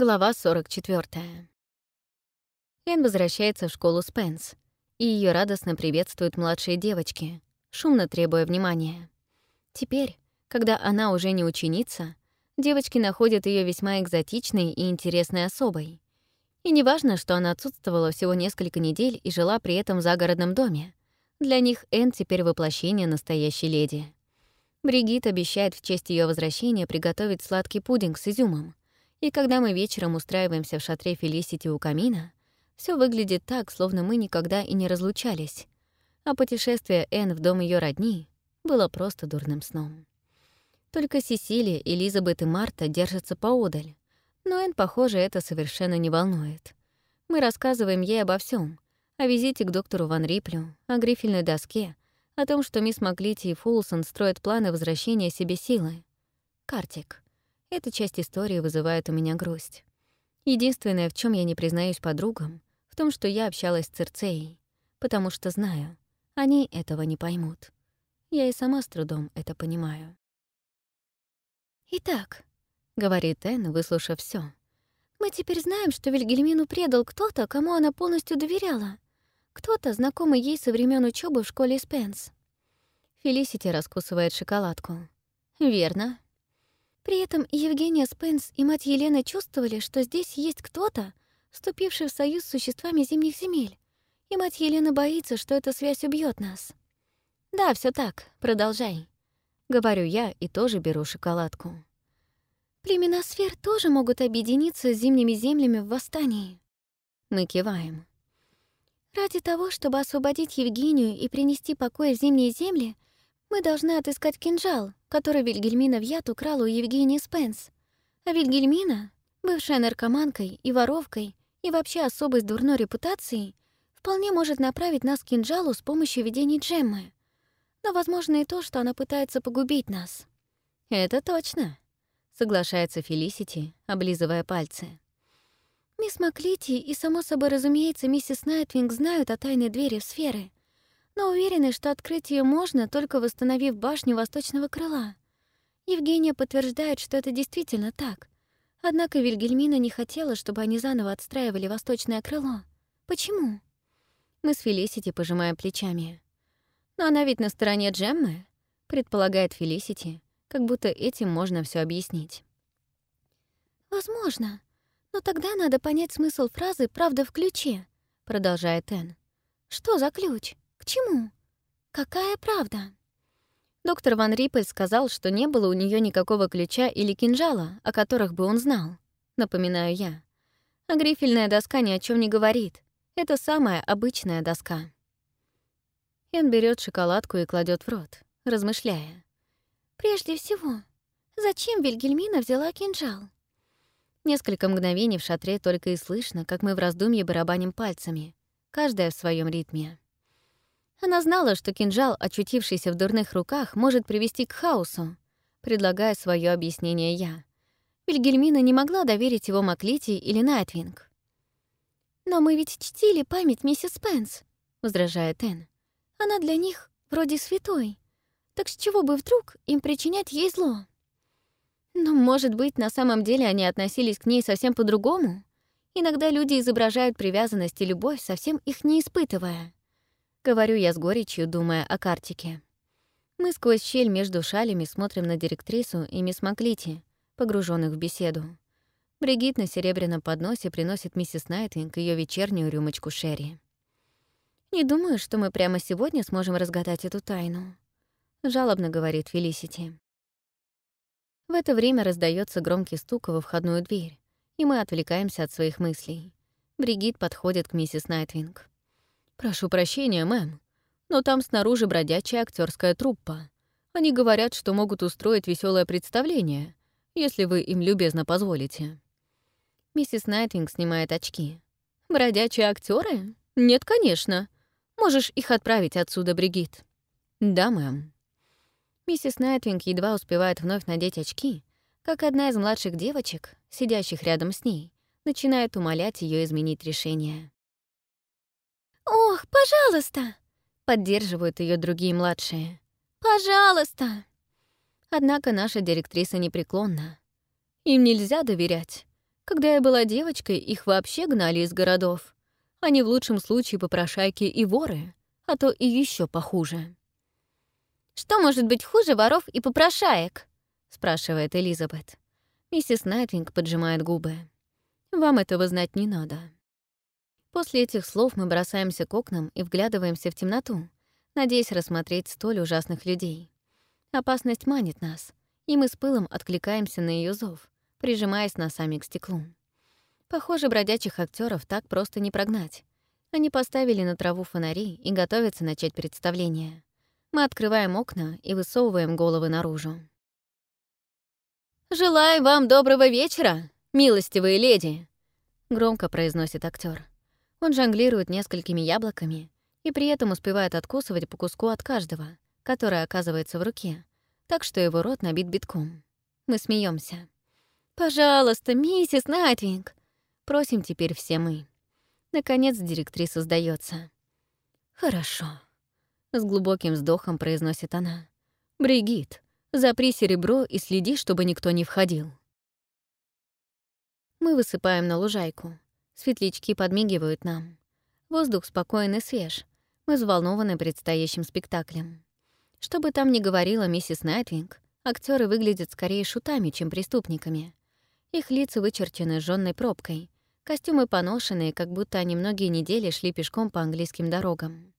Глава 44. Энн возвращается в школу Спенс, и ее радостно приветствуют младшие девочки, шумно требуя внимания. Теперь, когда она уже не ученица, девочки находят ее весьма экзотичной и интересной особой. И неважно, что она отсутствовала всего несколько недель и жила при этом в загородном доме. Для них Энн теперь воплощение настоящей леди. Бригит обещает в честь ее возвращения приготовить сладкий пудинг с изюмом, и когда мы вечером устраиваемся в шатре Фелисити у камина, все выглядит так, словно мы никогда и не разлучались. А путешествие Энн в дом ее родни было просто дурным сном. Только Сесилия, Элизабет и Марта держатся поодаль. Но Энн, похоже, это совершенно не волнует. Мы рассказываем ей обо всем: о визите к доктору Ван Риплю, о грифельной доске, о том, что мисс Маклити и Фулсон строят планы возвращения себе силы. Картик. Эта часть истории вызывает у меня грусть. Единственное, в чем я не признаюсь подругам, в том, что я общалась с Церцеей, потому что знаю, они этого не поймут. Я и сама с трудом это понимаю. «Итак», — говорит Энн, выслушав все, «мы теперь знаем, что Вильгельмину предал кто-то, кому она полностью доверяла. Кто-то, знакомый ей со времен учебы в школе Спенс». Фелисити раскусывает шоколадку. «Верно», при этом Евгения Спенс и мать Елены чувствовали, что здесь есть кто-то, вступивший в союз с существами зимних земель, и мать Елена боится, что эта связь убьет нас. «Да, все так, продолжай», — говорю я и тоже беру шоколадку. Племена сфер тоже могут объединиться с зимними землями в восстании. Мы киваем. Ради того, чтобы освободить Евгению и принести покой в зимние земли, мы должны отыскать кинжал, который Вильгельмина Вьят украла у Евгении Спенс. А Вильгельмина, бывшая наркоманкой и воровкой, и вообще особой с дурной репутацией, вполне может направить нас к кинжалу с помощью видений Джеммы. Но возможно и то, что она пытается погубить нас. «Это точно», — соглашается Фелисити, облизывая пальцы. Мисс Маклити и, само собой разумеется, миссис Найтвинг знают о тайной двери в сферы, но уверены, что открыть ее можно, только восстановив башню восточного крыла. Евгения подтверждает, что это действительно так. Однако Вильгельмина не хотела, чтобы они заново отстраивали восточное крыло. Почему? Мы с Фелисити пожимаем плечами. «Но она ведь на стороне Джеммы», — предполагает Фелисити, как будто этим можно все объяснить. «Возможно. Но тогда надо понять смысл фразы «правда в ключе», — продолжает Энн. «Что за ключ?» К чему? Какая правда? Доктор Ван Риппель сказал, что не было у нее никакого ключа или кинжала, о которых бы он знал. Напоминаю я. А грифельная доска ни о чем не говорит. Это самая обычная доска. Эн берет шоколадку и кладет в рот, размышляя. «Прежде всего, зачем Вильгельмина взяла кинжал?» Несколько мгновений в шатре только и слышно, как мы в раздумье барабаним пальцами, каждая в своем ритме. Она знала, что кинжал, очутившийся в дурных руках, может привести к хаосу, предлагая свое объяснение я. Вильгельмина не могла доверить его Маклити или Найтвинг. «Но мы ведь чтили память миссис Спенс», — возражает Энн. «Она для них вроде святой. Так с чего бы вдруг им причинять ей зло?» «Ну, может быть, на самом деле они относились к ней совсем по-другому? Иногда люди изображают привязанность и любовь, совсем их не испытывая». Говорю я с горечью, думая о картике. Мы сквозь щель между шалями смотрим на директрису и мисс Маклити, погруженных в беседу. Бригит на серебряном подносе приносит миссис Найтвинг ее вечернюю рюмочку Шерри. «Не думаю, что мы прямо сегодня сможем разгадать эту тайну», — жалобно говорит Фелисити. В это время раздается громкий стук во входную дверь, и мы отвлекаемся от своих мыслей. Бригит подходит к миссис Найтвинг. «Прошу прощения, мэм, но там снаружи бродячая актерская труппа. Они говорят, что могут устроить веселое представление, если вы им любезно позволите». Миссис Найтвинг снимает очки. «Бродячие актеры? Нет, конечно. Можешь их отправить отсюда, Бригит». «Да, мэм». Миссис Найтвинг едва успевает вновь надеть очки, как одна из младших девочек, сидящих рядом с ней, начинает умолять ее изменить решение. «Ох, пожалуйста!» — поддерживают ее другие младшие. «Пожалуйста!» Однако наша директриса непреклонна. Им нельзя доверять. Когда я была девочкой, их вообще гнали из городов. Они в лучшем случае попрошайки и воры, а то и еще похуже. «Что может быть хуже воров и попрошаек?» — спрашивает Элизабет. Миссис Найтвинг поджимает губы. «Вам этого знать не надо». После этих слов мы бросаемся к окнам и вглядываемся в темноту, надеясь рассмотреть столь ужасных людей. Опасность манит нас, и мы с пылом откликаемся на ее зов, прижимаясь носами к стеклу. Похоже, бродячих актеров так просто не прогнать. Они поставили на траву фонари и готовятся начать представление. Мы открываем окна и высовываем головы наружу. «Желаю вам доброго вечера, милостивые леди!» — громко произносит актер. Он жонглирует несколькими яблоками и при этом успевает откусывать по куску от каждого, которое оказывается в руке, так что его рот набит битком. Мы смеемся. «Пожалуйста, миссис Найтвинг!» Просим теперь все мы. Наконец директриса сдается. «Хорошо», — с глубоким вздохом произносит она. «Бригит, запри серебро и следи, чтобы никто не входил». Мы высыпаем на лужайку. Светлячки подмигивают нам. Воздух спокойный и свеж. Мы взволнованы предстоящим спектаклем. Что бы там ни говорила миссис Найтвинг, актеры выглядят скорее шутами, чем преступниками. Их лица вычерчены жжённой пробкой, костюмы поношенные, как будто они многие недели шли пешком по английским дорогам.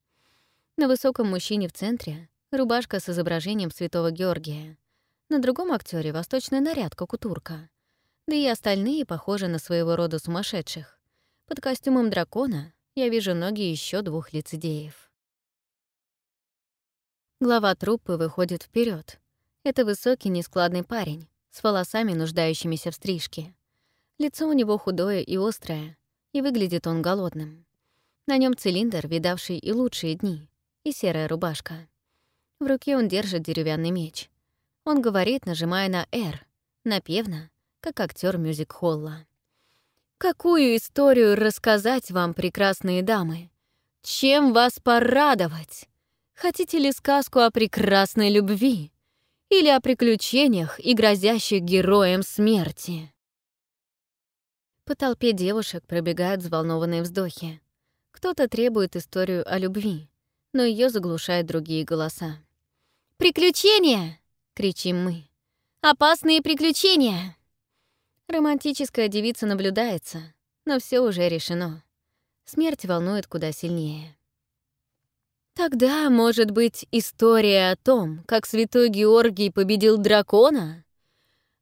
На высоком мужчине в центре — рубашка с изображением святого Георгия. На другом актере восточный наряд, как. Да и остальные похожи на своего рода сумасшедших. Под костюмом дракона я вижу ноги еще двух лицедеев. Глава труппы выходит вперед. Это высокий, нескладный парень, с волосами, нуждающимися в стрижке. Лицо у него худое и острое, и выглядит он голодным. На нем цилиндр, видавший и лучшие дни, и серая рубашка. В руке он держит деревянный меч. Он говорит, нажимая на «Р», напевно, как актер мюзик-холла. «Какую историю рассказать вам, прекрасные дамы? Чем вас порадовать? Хотите ли сказку о прекрасной любви? или о приключениях и грозящих героям смерти. По толпе девушек пробегают взволнованные вздохи. Кто-то требует историю о любви, но ее заглушают другие голоса. «Приключения!» — кричим мы. «Опасные приключения!» Романтическая девица наблюдается, но все уже решено. Смерть волнует куда сильнее. Тогда, может быть, история о том, как святой Георгий победил дракона?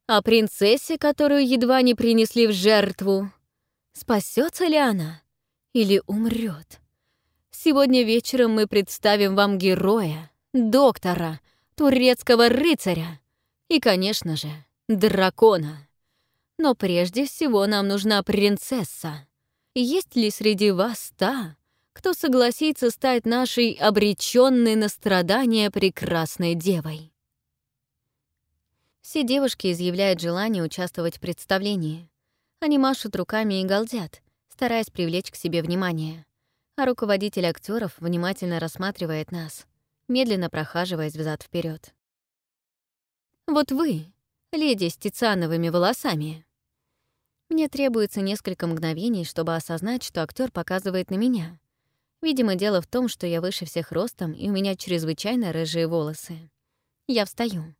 О принцессе, которую едва не принесли в жертву? Спасется ли она или умрет? Сегодня вечером мы представим вам героя, доктора, турецкого рыцаря и, конечно же, дракона. Но прежде всего нам нужна принцесса. Есть ли среди вас та, кто согласится стать нашей обреченной на страдания прекрасной девой. Все девушки изъявляют желание участвовать в представлении. Они машут руками и галдят, стараясь привлечь к себе внимание. А руководитель актеров внимательно рассматривает нас, медленно прохаживаясь взад вперед. «Вот вы, леди с тициановыми волосами», мне требуется несколько мгновений, чтобы осознать, что актер показывает на меня, Видимо, дело в том, что я выше всех ростом, и у меня чрезвычайно рыжие волосы. Я встаю.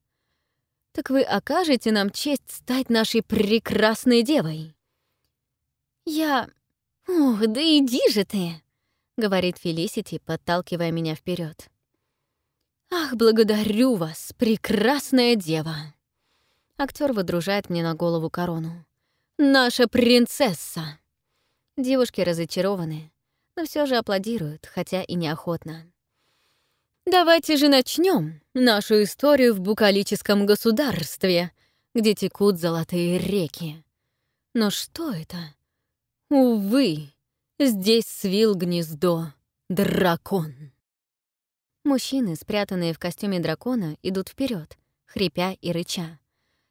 «Так вы окажете нам честь стать нашей прекрасной девой?» «Я... Ух, да иди же ты!» — говорит Фелисити, подталкивая меня вперед. «Ах, благодарю вас, прекрасная дева!» Актер выдружает мне на голову корону. «Наша принцесса!» Девушки разочарованы но все же аплодируют, хотя и неохотно. Давайте же начнем нашу историю в букалическом государстве, где текут золотые реки. Но что это? Увы, здесь свил гнездо дракон. Мужчины, спрятанные в костюме дракона, идут вперед, хрипя и рыча.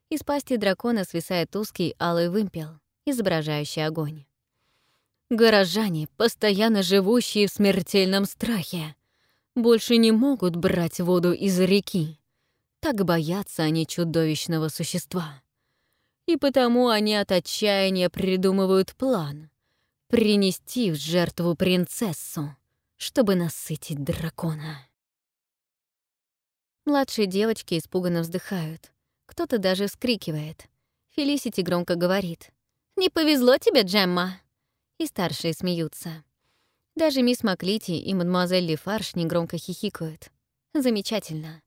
Из пасти дракона свисает узкий алый вымпел, изображающий огонь. Горожане, постоянно живущие в смертельном страхе, больше не могут брать воду из реки. Так боятся они чудовищного существа. И потому они от отчаяния придумывают план — принести в жертву принцессу, чтобы насытить дракона. Младшие девочки испуганно вздыхают. Кто-то даже вскрикивает. Фелисити громко говорит. «Не повезло тебе, Джемма!» И старшие смеются. Даже мисс Маклити и мадемуазель Лефарш негромко хихикают. Замечательно.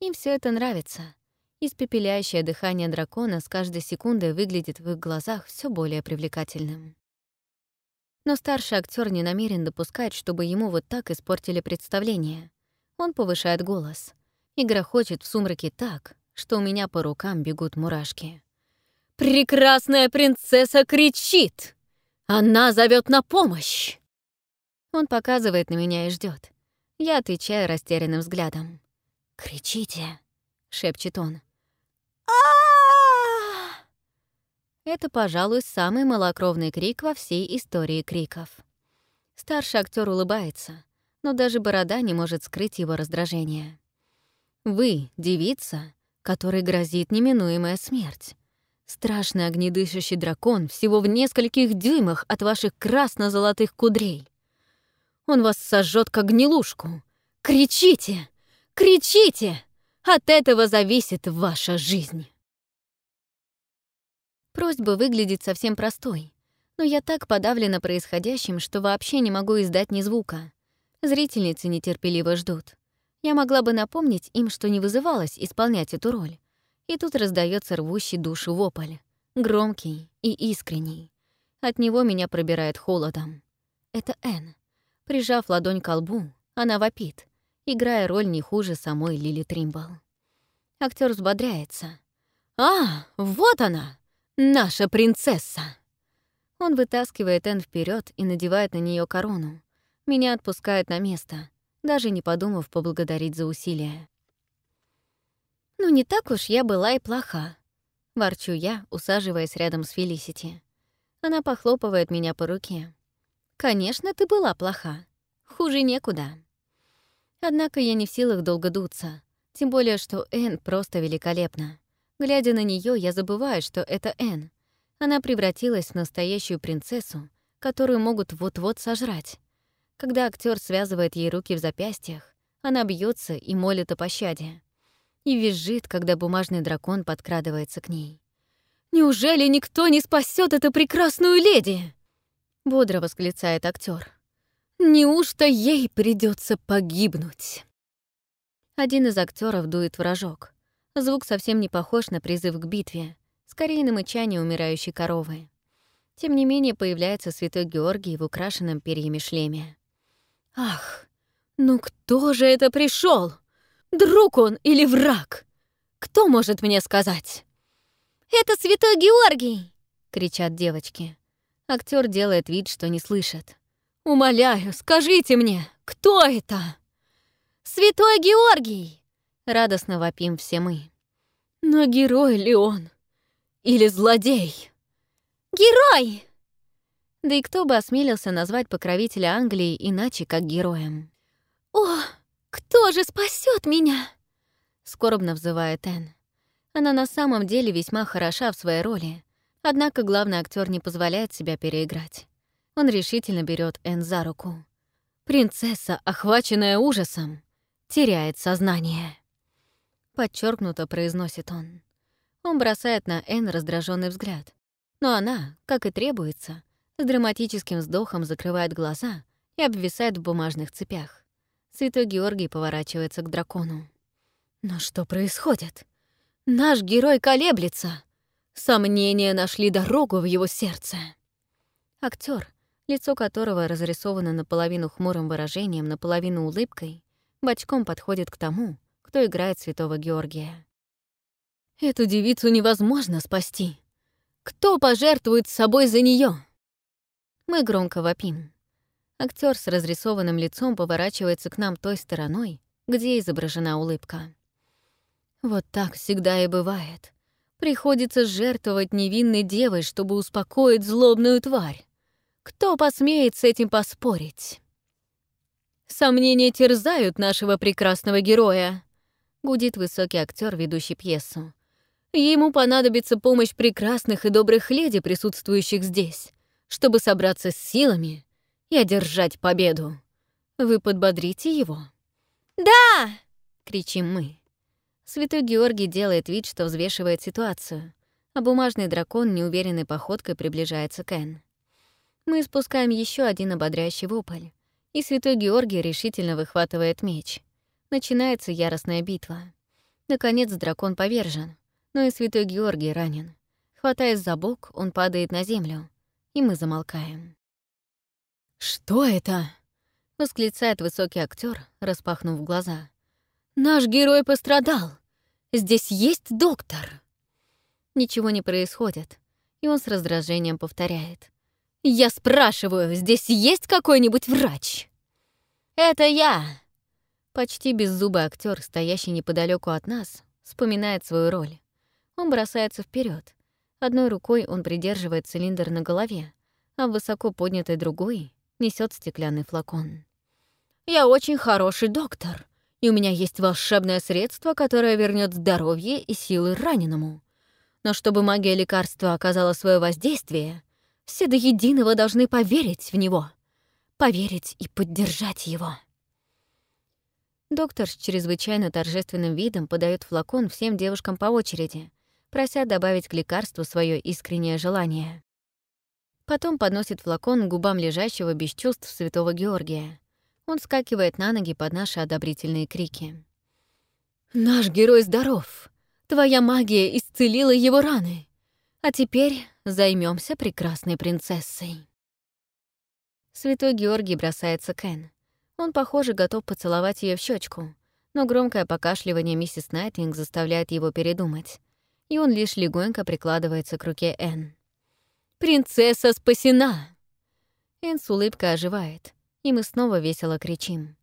Им все это нравится. Испепеляющее дыхание дракона с каждой секундой выглядит в их глазах все более привлекательным. Но старший актер не намерен допускать, чтобы ему вот так испортили представление. Он повышает голос. Игра хочет в сумраке так, что у меня по рукам бегут мурашки. «Прекрасная принцесса кричит! Она зовет на помощь!» Он показывает на меня и ждет. Я отвечаю растерянным взглядом. «Кричите!» — шепчет он. а Это, пожалуй, самый малокровный крик во всей истории криков. Старший актер улыбается, но даже борода не может скрыть его раздражение. Вы — девица, которой грозит неминуемая смерть. Страшный огнедышащий дракон всего в нескольких дюймах от ваших красно-золотых кудрей. Он вас сожжет как гнилушку. Кричите! Кричите! От этого зависит ваша жизнь. Просьба выглядит совсем простой, но я так подавлена происходящим, что вообще не могу издать ни звука. Зрительницы нетерпеливо ждут. Я могла бы напомнить им, что не вызывалась исполнять эту роль. И тут раздается рвущий душу вопль. Громкий и искренний. От него меня пробирает холодом. Это Энн. Прижав ладонь к лбу, она вопит, играя роль не хуже самой Лили Тримбл. Актер взбодряется. «А, вот она! Наша принцесса!» Он вытаскивает Энн вперед и надевает на нее корону. Меня отпускает на место, даже не подумав поблагодарить за усилия. «Ну, не так уж я была и плоха», — ворчу я, усаживаясь рядом с Фелисити. Она похлопывает меня по руке. «Конечно, ты была плоха. Хуже некуда». Однако я не в силах долго дуться, тем более, что Энн просто великолепна. Глядя на нее, я забываю, что это Энн. Она превратилась в настоящую принцессу, которую могут вот-вот сожрать. Когда актер связывает ей руки в запястьях, она бьется и молит о пощаде. И визжит, когда бумажный дракон подкрадывается к ней. «Неужели никто не спасет эту прекрасную леди?» Бодро восклицает актер. «Неужто ей придется погибнуть?» Один из актеров дует в рожок. Звук совсем не похож на призыв к битве, скорее на мычание умирающей коровы. Тем не менее появляется святой Георгий в украшенном перьями шлеме. Ах, ну кто же это пришел? Друг он или враг? Кто может мне сказать? «Это святой Георгий!» — кричат девочки. Актер делает вид, что не слышит. «Умоляю, скажите мне, кто это?» «Святой Георгий!» — радостно вопим все мы. «Но герой ли он? Или злодей?» «Герой!» Да и кто бы осмелился назвать покровителя Англии иначе, как героем? «О, кто же спасет меня?» — скорбно взывает Энн. Она на самом деле весьма хороша в своей роли, однако главный актер не позволяет себя переиграть. Он решительно берет Энн за руку. Принцесса, охваченная ужасом, теряет сознание. Подчеркнуто произносит он. Он бросает на Энн раздраженный взгляд. Но она, как и требуется, с драматическим вздохом закрывает глаза и обвисает в бумажных цепях. Святой Георгий поворачивается к дракону. Но что происходит? Наш герой колеблется. Сомнения нашли дорогу в его сердце. Актер, лицо которого разрисовано наполовину хмурым выражением, наполовину улыбкой, бочком подходит к тому, кто играет святого Георгия. Эту девицу невозможно спасти. Кто пожертвует собой за нее? Мы громко вопим. Актер с разрисованным лицом поворачивается к нам той стороной, где изображена улыбка. Вот так всегда и бывает. Приходится жертвовать невинной девой, чтобы успокоить злобную тварь. Кто посмеет с этим поспорить? Сомнения терзают нашего прекрасного героя, гудит высокий актер, ведущий пьесу. Ему понадобится помощь прекрасных и добрых леди, присутствующих здесь, чтобы собраться с силами и одержать победу. Вы подбодрите его?» «Да!» — кричим мы. Святой Георгий делает вид, что взвешивает ситуацию, а бумажный дракон неуверенной походкой приближается к Энн. Мы спускаем еще один ободряющий вопль, и Святой Георгий решительно выхватывает меч. Начинается яростная битва. Наконец дракон повержен, но и Святой Георгий ранен. Хватаясь за бок, он падает на землю, и мы замолкаем. «Что это?» — восклицает высокий актер, распахнув глаза. «Наш герой пострадал! Здесь есть доктор!» Ничего не происходит, и он с раздражением повторяет. «Я спрашиваю, здесь есть какой-нибудь врач?» «Это я!» Почти беззубый актер, стоящий неподалеку от нас, вспоминает свою роль. Он бросается вперед. Одной рукой он придерживает цилиндр на голове, а высоко поднятой другой несет стеклянный флакон. «Я очень хороший доктор, и у меня есть волшебное средство, которое вернет здоровье и силы раненому. Но чтобы магия лекарства оказала свое воздействие, все до единого должны поверить в него, поверить и поддержать его». Доктор с чрезвычайно торжественным видом подает флакон всем девушкам по очереди, прося добавить к лекарству свое искреннее желание. Потом подносит флакон к губам лежащего без чувств святого Георгия. Он скакивает на ноги под наши одобрительные крики. «Наш герой здоров! Твоя магия исцелила его раны! А теперь займемся прекрасной принцессой!» Святой Георгий бросается Кен. Он, похоже, готов поцеловать ее в щечку, но громкое покашливание миссис Найтинг заставляет его передумать, и он лишь легонько прикладывается к руке Энн. Принцесса спасена!» Энн с улыбкой оживает, и мы снова весело кричим.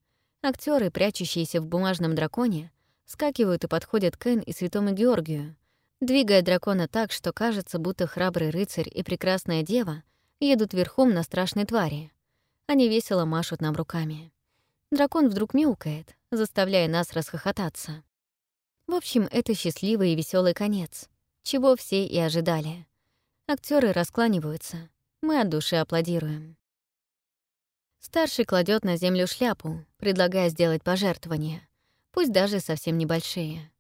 Актеры, прячущиеся в бумажном драконе, скакивают и подходят к Энн и Святому Георгию, двигая дракона так, что кажется, будто храбрый рыцарь и прекрасная дева едут верхом на страшной твари. Они весело машут нам руками. Дракон вдруг мяукает, заставляя нас расхохотаться. В общем, это счастливый и веселый конец, чего все и ожидали. Актеры раскланиваются. Мы от души аплодируем. Старший кладет на землю шляпу, предлагая сделать пожертвования, пусть даже совсем небольшие.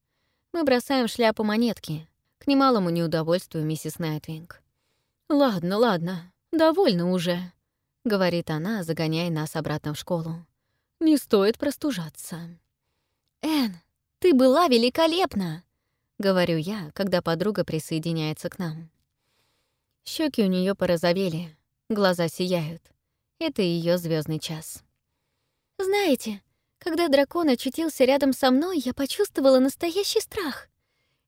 Мы бросаем шляпу монетки, к немалому неудовольствию миссис Найтвинг. «Ладно, ладно, довольно уже», — говорит она, загоняя нас обратно в школу. «Не стоит простужаться». «Энн, ты была великолепна!» — говорю я, когда подруга присоединяется к нам. Щеки у нее порозовели, глаза сияют. Это ее звездный час. «Знаете, когда дракон очутился рядом со мной, я почувствовала настоящий страх.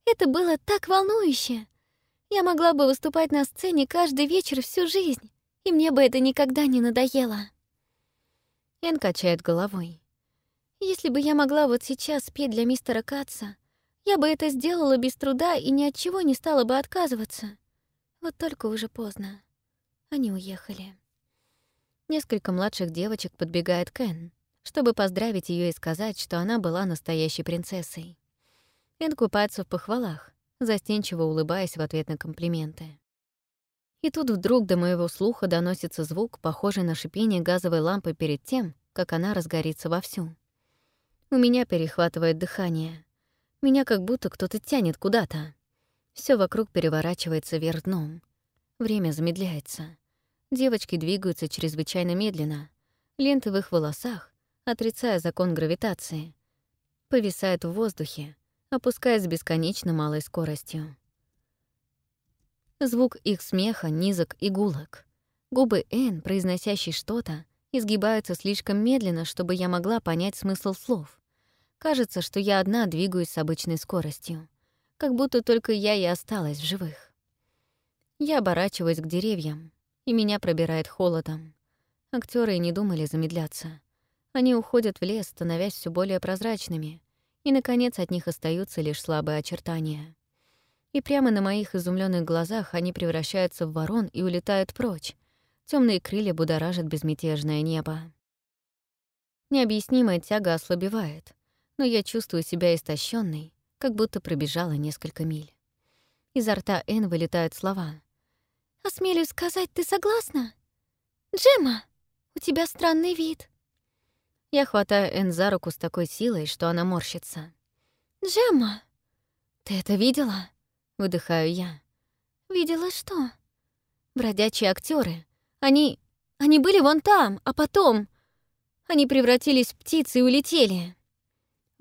Это было так волнующе. Я могла бы выступать на сцене каждый вечер всю жизнь, и мне бы это никогда не надоело». Эн качает головой. «Если бы я могла вот сейчас спеть для мистера Катца, я бы это сделала без труда и ни от чего не стала бы отказываться. Вот только уже поздно. Они уехали. Несколько младших девочек подбегает Кен, чтобы поздравить ее и сказать, что она была настоящей принцессой. Кен купается в похвалах, застенчиво улыбаясь в ответ на комплименты. И тут вдруг до моего слуха доносится звук, похожий на шипение газовой лампы перед тем, как она разгорится вовсю. У меня перехватывает дыхание. Меня как будто кто-то тянет куда-то. Все вокруг переворачивается вверх дном. Время замедляется. Девочки двигаются чрезвычайно медленно. Ленты в их волосах, отрицая закон гравитации, повисают в воздухе, опускаясь с бесконечно малой скоростью. Звук их смеха низок и гулок. Губы Энн, произносящей что-то, изгибаются слишком медленно, чтобы я могла понять смысл слов. Кажется, что я одна двигаюсь с обычной скоростью как будто только я и осталась в живых. Я оборачиваюсь к деревьям, и меня пробирает холодом. Актеры не думали замедляться. Они уходят в лес, становясь все более прозрачными, и, наконец, от них остаются лишь слабые очертания. И прямо на моих изумленных глазах они превращаются в ворон и улетают прочь. Темные крылья будоражат безмятежное небо. Необъяснимая тяга ослабевает, но я чувствую себя истощенной, как будто пробежала несколько миль. Изо рта Энн вылетают слова. «Осмелюсь сказать, ты согласна? Джемма, у тебя странный вид». Я хватаю Энн за руку с такой силой, что она морщится. «Джемма!» «Ты это видела?» — выдыхаю я. «Видела что?» «Бродячие актеры. Они... они были вон там, а потом... Они превратились в птицы и улетели».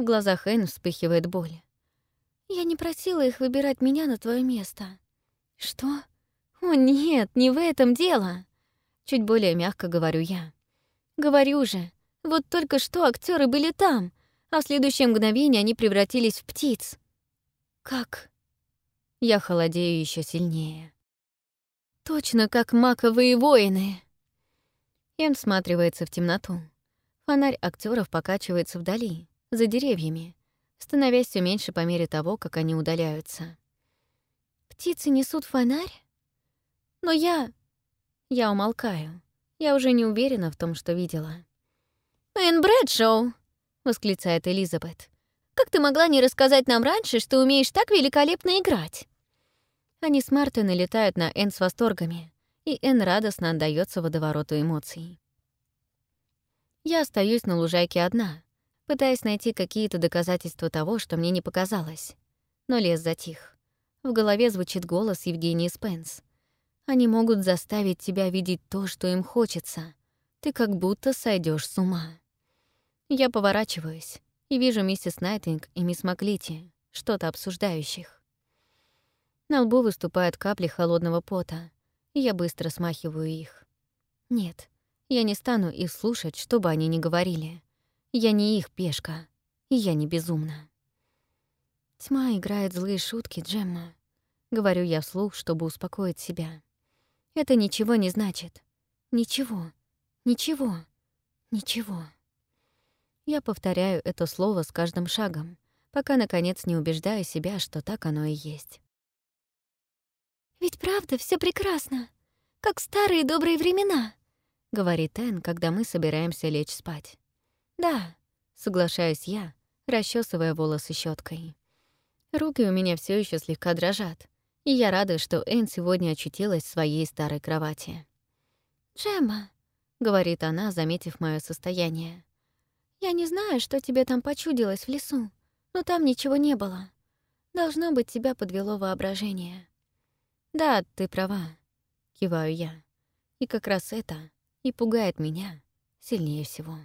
В глазах Энн вспыхивает боль. «Я не просила их выбирать меня на твое место». «Что? О, нет, не в этом дело!» Чуть более мягко говорю я. «Говорю же, вот только что актеры были там, а в следующее мгновение они превратились в птиц». «Как?» Я холодею еще сильнее. «Точно как маковые воины!» Эм всматривается в темноту. Фонарь актеров покачивается вдали, за деревьями, становясь все меньше по мере того, как они удаляются. «Птицы несут фонарь?» «Но я...» Я умолкаю. Я уже не уверена в том, что видела. «Энн Брэдшоу!» — восклицает Элизабет. «Как ты могла не рассказать нам раньше, что умеешь так великолепно играть?» Они с Мартой налетают на Энн с восторгами, и Энн радостно отдаётся водовороту эмоций. Я остаюсь на лужайке одна, пытаясь найти какие-то доказательства того, что мне не показалось. Но лес затих. В голове звучит голос Евгении Спенс. Они могут заставить тебя видеть то, что им хочется. Ты как будто сойдешь с ума. Я поворачиваюсь и вижу миссис Найтинг и мисс Маклити, что-то обсуждающих. На лбу выступают капли холодного пота, я быстро смахиваю их. Нет, я не стану их слушать, что бы они ни говорили. Я не их пешка, и я не безумна. Тьма играет злые шутки, Джемма. Говорю я вслух, чтобы успокоить себя. Это ничего не значит. Ничего, ничего, ничего. Я повторяю это слово с каждым шагом, пока, наконец, не убеждаю себя, что так оно и есть. «Ведь правда все прекрасно, как старые добрые времена», — говорит Энн, когда мы собираемся лечь спать. «Да», — соглашаюсь я, расчесывая волосы щеткой. Руки у меня все еще слегка дрожат, и я рада, что Энн сегодня очутилась в своей старой кровати. «Джемма», — говорит она, заметив мое состояние. «Я не знаю, что тебе там почудилось в лесу, но там ничего не было. Должно быть, тебя подвело воображение». «Да, ты права», — киваю я. И как раз это и пугает меня сильнее всего.